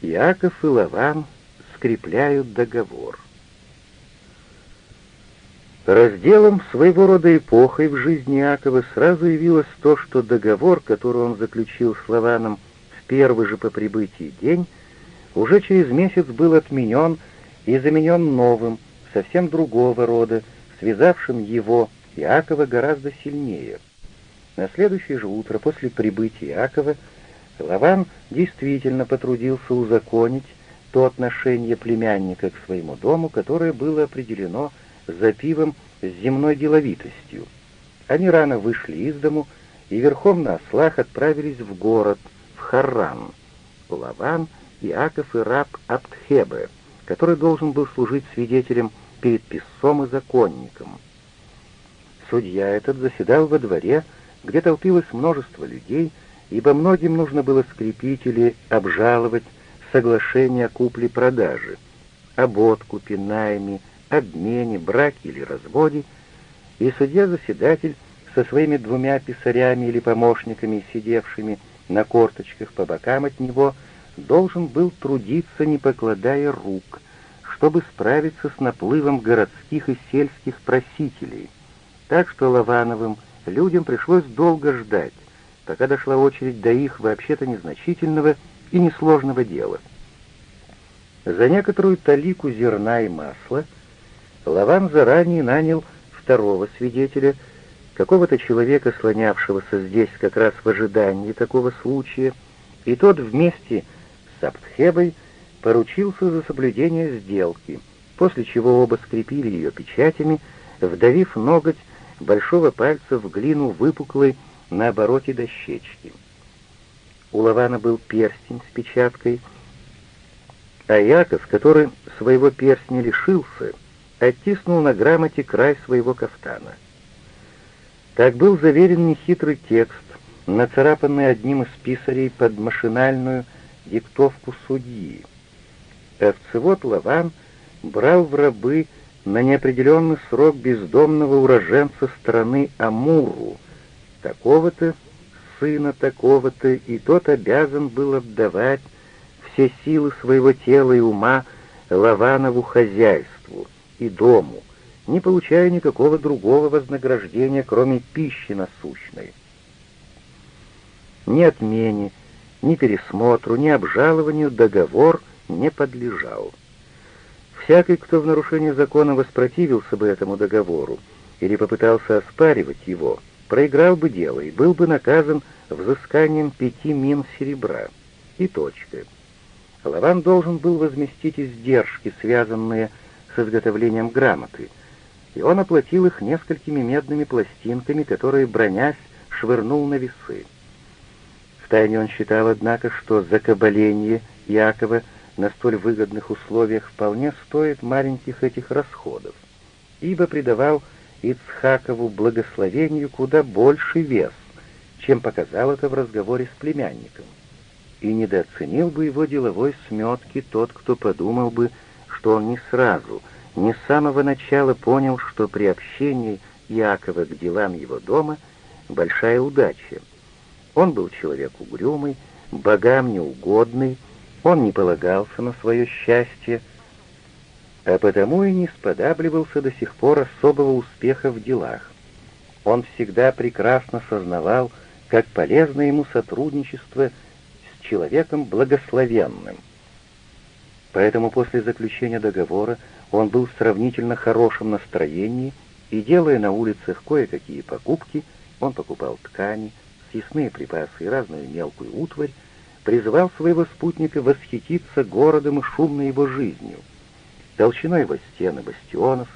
Иаков и Лаван скрепляют договор. Разделом своего рода эпохой в жизни Иакова сразу явилось то, что договор, который он заключил с Лаваном в первый же по прибытии день, уже через месяц был отменен и заменен новым, совсем другого рода, связавшим его, Иакова, гораздо сильнее. На следующее же утро после прибытия Иакова Лаван действительно потрудился узаконить то отношение племянника к своему дому, которое было определено за пивом с земной деловитостью. Они рано вышли из дому и верхом на ослах отправились в город, в Харран. Лаван, Иаков и раб Аптхебе, который должен был служить свидетелем перед писцом и законником. Судья этот заседал во дворе, где толпилось множество людей, ибо многим нужно было скрепить или обжаловать соглашение о купле-продаже, об откупе, найме, обмене, браке или разводе, и судья-заседатель со своими двумя писарями или помощниками, сидевшими на корточках по бокам от него, должен был трудиться, не покладая рук, чтобы справиться с наплывом городских и сельских просителей. Так что Лавановым людям пришлось долго ждать, пока дошла очередь до их вообще-то незначительного и несложного дела. За некоторую талику зерна и масла Лаван заранее нанял второго свидетеля, какого-то человека, слонявшегося здесь как раз в ожидании такого случая, и тот вместе с Аптхебой поручился за соблюдение сделки, после чего оба скрепили ее печатями, вдавив ноготь большого пальца в глину выпуклой на обороте дощечки. У Лавана был перстень с печаткой, а Яков, который своего перстня лишился, оттиснул на грамоте край своего кафтана. Так был заверен нехитрый текст, нацарапанный одним из писарей под машинальную диктовку судьи. Овцевод Лаван брал в рабы на неопределенный срок бездомного уроженца страны Амуру, такого-то, сына такого-то, и тот обязан был отдавать все силы своего тела и ума Лаванову хозяйству и дому, не получая никакого другого вознаграждения, кроме пищи насущной. Ни отмене, ни пересмотру, ни обжалованию договор не подлежал. Всякий, кто в нарушении закона воспротивился бы этому договору или попытался оспаривать его, проиграл бы дело и был бы наказан взысканием пяти мин серебра. И точка. Лаван должен был возместить издержки, связанные с изготовлением грамоты, и он оплатил их несколькими медными пластинками, которые, бронясь, швырнул на весы. Втайне он считал, однако, что закабаление Якова на столь выгодных условиях вполне стоит маленьких этих расходов, ибо придавал Ицхакову благословению куда больший вес, чем показал это в разговоре с племянником. И недооценил бы его деловой сметки тот, кто подумал бы, что он не сразу, не с самого начала понял, что приобщение Якова к делам его дома — большая удача. Он был человек угрюмый, богам неугодный, он не полагался на свое счастье, а потому и не сподабливался до сих пор особого успеха в делах. Он всегда прекрасно сознавал, как полезно ему сотрудничество с человеком благословенным. Поэтому после заключения договора он был в сравнительно хорошем настроении, и, делая на улицах кое-какие покупки, он покупал ткани, съестные припасы и разную мелкую утварь, призывал своего спутника восхититься городом и шумной его жизнью, толщиной его стен и бастионов,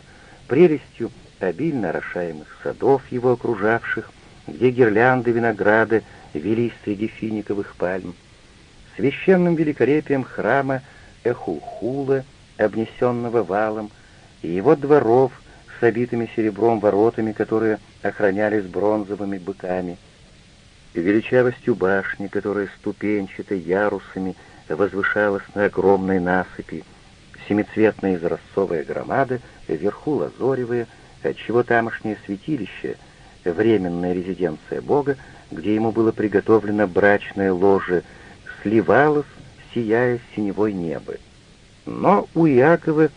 прелестью обильно орошаемых садов его окружавших, где гирлянды винограда велись среди финиковых пальм, священным великолепием храма Эхулхула, обнесенного валом, и его дворов с обитыми серебром воротами, которые охранялись бронзовыми быками — величавостью башни, которая ступенчатой ярусами возвышалась на огромной насыпи, семицветная изразцовая громада, вверху лазоревая, отчего тамошнее святилище, временная резиденция Бога, где ему было приготовлено брачное ложе, сливалось сияя синевой небо. Но у Иакова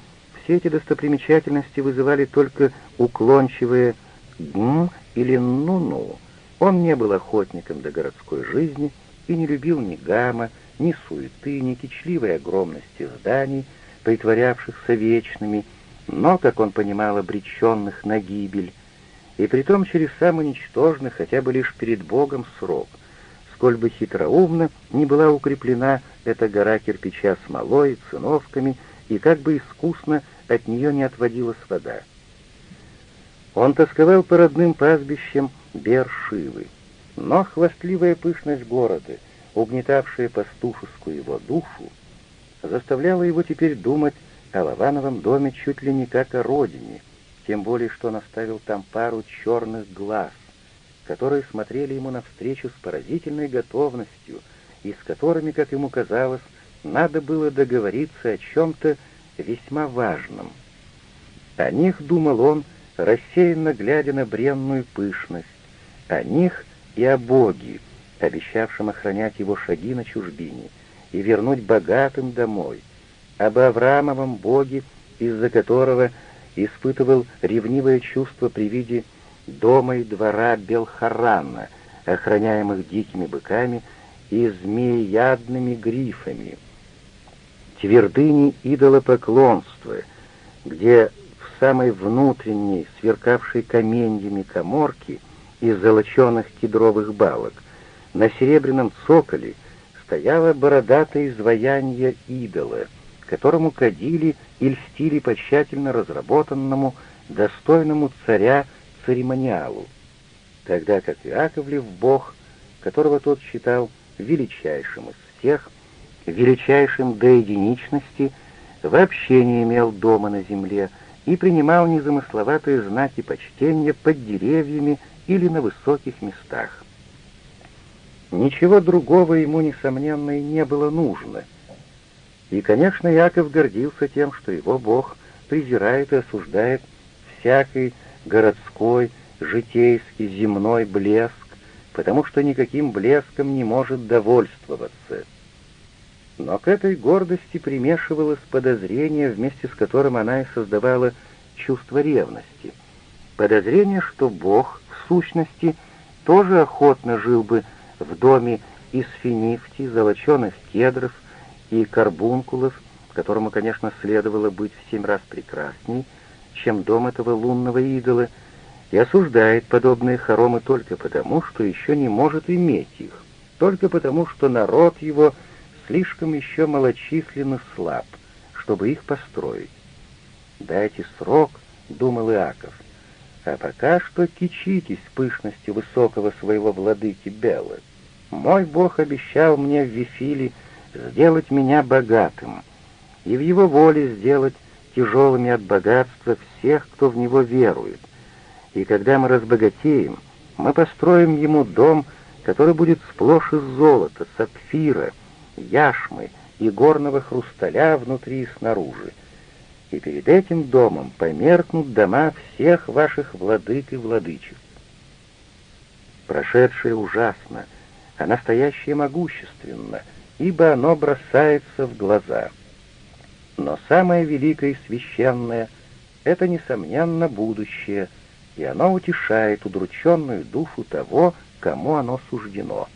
все эти достопримечательности вызывали только уклончивые «гм» или «ну-ну». Он не был охотником до городской жизни и не любил ни гамма, ни суеты, ни кичливой огромности зданий, притворявшихся вечными, но, как он понимал, обреченных на гибель, и притом через самый ничтожный, хотя бы лишь перед Богом, срок, сколь бы хитроумно не была укреплена эта гора кирпича смолой, циновками, и как бы искусно от нее не отводилась вода. Он тосковал по родным пастбищам Бершивы, но хвастливая пышность города, угнетавшая пастушескую его душу, заставляла его теперь думать о Лавановом доме чуть ли не как о родине, тем более что он оставил там пару черных глаз, которые смотрели ему навстречу с поразительной готовностью и с которыми, как ему казалось, надо было договориться о чем-то весьма важном. О них думал он, рассеянно глядя на бренную пышность, о них и о Боге, обещавшем охранять его шаги на чужбине и вернуть богатым домой, об Авраамовом Боге, из-за которого испытывал ревнивое чувство при виде дома и двора Белхарана, охраняемых дикими быками и змеядными грифами, твердыни идолопоклонства, где в самой внутренней, сверкавшей каменьями коморки из золоченых кедровых балок, на серебряном цоколе стояло бородатое изваяние идола, которому кадили и льстили по тщательно разработанному, достойному царя церемониалу, тогда как Иаковлев бог, которого тот считал величайшим из всех, величайшим до единичности, вообще не имел дома на земле и принимал незамысловатые знаки почтения под деревьями или на высоких местах. Ничего другого ему, несомненно, и не было нужно. И, конечно, Яков гордился тем, что его Бог презирает и осуждает всякий городской, житейский, земной блеск, потому что никаким блеском не может довольствоваться. Но к этой гордости примешивалось подозрение, вместе с которым она и создавала чувство ревности. Подозрение, что Бог, в сущности, тоже охотно жил бы в доме из финифти, золоченых кедров и карбункулов, которому, конечно, следовало быть в семь раз прекрасней, чем дом этого лунного идола, и осуждает подобные хоромы только потому, что еще не может иметь их, только потому, что народ его слишком еще малочислен и слаб, чтобы их построить. «Дайте срок», — думал Иаков, а пока что кичитесь пышностью высокого своего владыки Бела. Мой Бог обещал мне в Вифиле сделать меня богатым, и в его воле сделать тяжелыми от богатства всех, кто в него верует. И когда мы разбогатеем, мы построим ему дом, который будет сплошь из золота, сапфира, яшмы и горного хрусталя внутри и снаружи, и перед этим домом померкнут дома всех ваших владык и владычеств. Прошедшее ужасно, а настоящее могущественно, ибо оно бросается в глаза. Но самое великое и священное — это, несомненно, будущее, и оно утешает удрученную душу того, кому оно суждено —